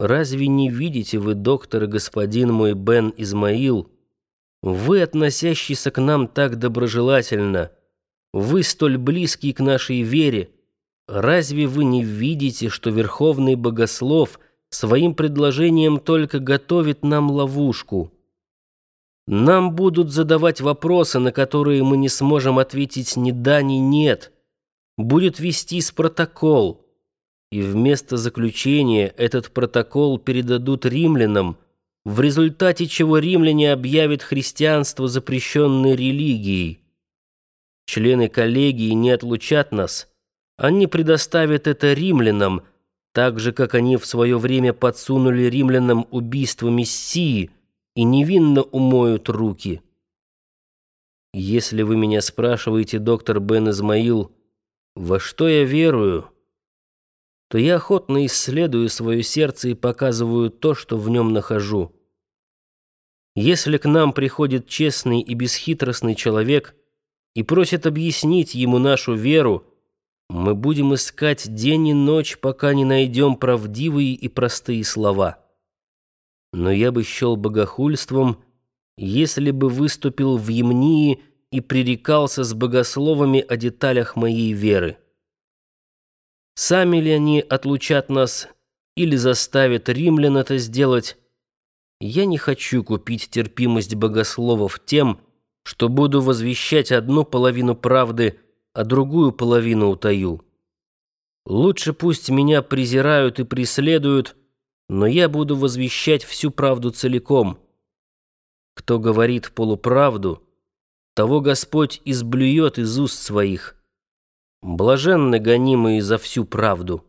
Разве не видите вы, доктор и господин мой Бен Измаил, вы, относящийся к нам так доброжелательно, вы столь близкий к нашей вере, разве вы не видите, что Верховный Богослов своим предложением только готовит нам ловушку? Нам будут задавать вопросы, на которые мы не сможем ответить ни да, ни нет. Будет вестись протокол. И вместо заключения этот протокол передадут римлянам, в результате чего римляне объявят христианство запрещенной религией. Члены коллегии не отлучат нас, они предоставят это римлянам, так же, как они в свое время подсунули римлянам убийство Мессии и невинно умоют руки. Если вы меня спрашиваете, доктор Бен Измаил, во что я верую, то я охотно исследую свое сердце и показываю то, что в нем нахожу. Если к нам приходит честный и бесхитростный человек и просит объяснить ему нашу веру, мы будем искать день и ночь, пока не найдем правдивые и простые слова. Но я бы счел богохульством, если бы выступил в Емнии и пререкался с богословами о деталях моей веры. Сами ли они отлучат нас или заставят римлян это сделать? Я не хочу купить терпимость богословов тем, что буду возвещать одну половину правды, а другую половину утаю. Лучше пусть меня презирают и преследуют, но я буду возвещать всю правду целиком. Кто говорит полуправду, того Господь изблюет из уст своих». Блаженны гонимые за всю правду.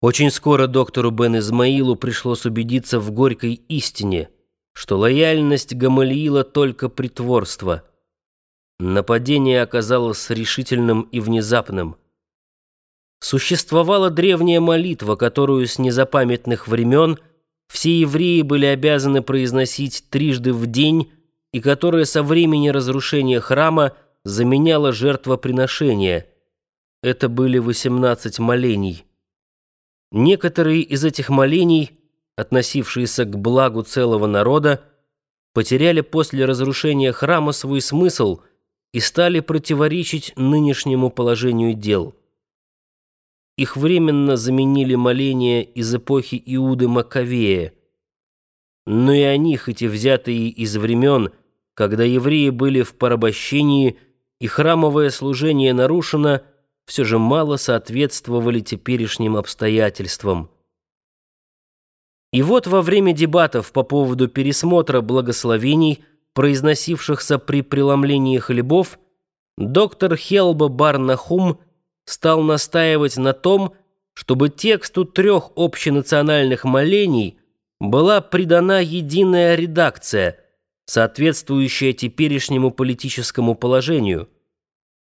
Очень скоро доктору Бен Измаилу пришлось убедиться в горькой истине, что лояльность Гамалиила только притворство. Нападение оказалось решительным и внезапным. Существовала древняя молитва, которую с незапамятных времен все евреи были обязаны произносить трижды в день и которая со времени разрушения храма – заменяло жертвоприношение. Это были 18 молений. Некоторые из этих молений, относившиеся к благу целого народа, потеряли после разрушения храма свой смысл и стали противоречить нынешнему положению дел. Их временно заменили моления из эпохи Иуды Маковея. Но и они, хоть и взятые из времен, когда евреи были в порабощении, и храмовое служение нарушено, все же мало соответствовали теперешним обстоятельствам. И вот во время дебатов по поводу пересмотра благословений, произносившихся при преломлении хлебов, доктор Хелба Барнахум стал настаивать на том, чтобы тексту трех общенациональных молений была придана единая редакция – соответствующая теперешнему политическому положению.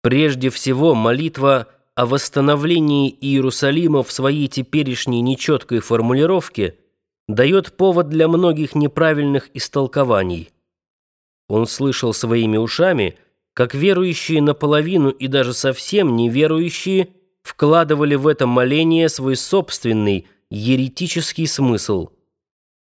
Прежде всего, молитва о восстановлении Иерусалима в своей теперешней нечеткой формулировке дает повод для многих неправильных истолкований. Он слышал своими ушами, как верующие наполовину и даже совсем неверующие вкладывали в это моление свой собственный еретический смысл –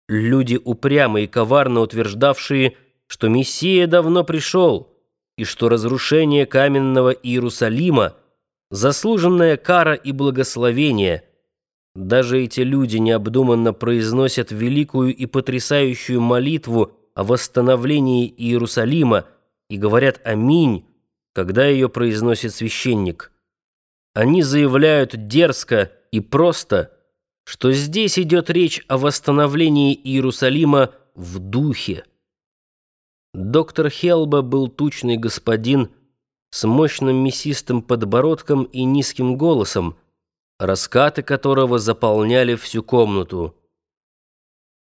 Люди упрямо и коварно утверждавшие, что Мессия давно пришел, и что разрушение каменного Иерусалима — заслуженная кара и благословение. Даже эти люди необдуманно произносят великую и потрясающую молитву о восстановлении Иерусалима и говорят «Аминь», когда ее произносит священник. Они заявляют дерзко и просто – что здесь идет речь о восстановлении Иерусалима в духе. Доктор Хелба был тучный господин с мощным мясистым подбородком и низким голосом, раскаты которого заполняли всю комнату.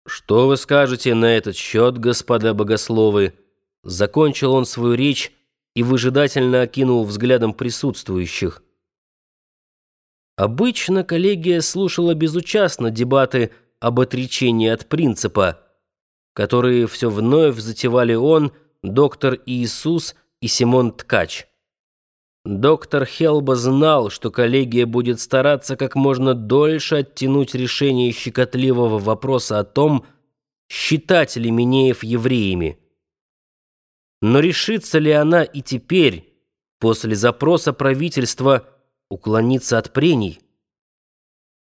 «Что вы скажете на этот счет, господа богословы?» Закончил он свою речь и выжидательно окинул взглядом присутствующих. Обычно коллегия слушала безучастно дебаты об отречении от принципа, которые все вновь затевали он, доктор Иисус и Симон Ткач. Доктор Хелба знал, что коллегия будет стараться как можно дольше оттянуть решение щекотливого вопроса о том, считать ли Минеев евреями. Но решится ли она и теперь, после запроса правительства, уклониться от прений?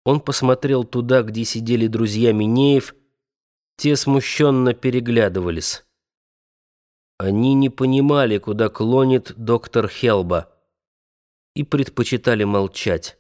Он посмотрел туда, где сидели друзья Минеев, те смущенно переглядывались. Они не понимали, куда клонит доктор Хелба и предпочитали молчать.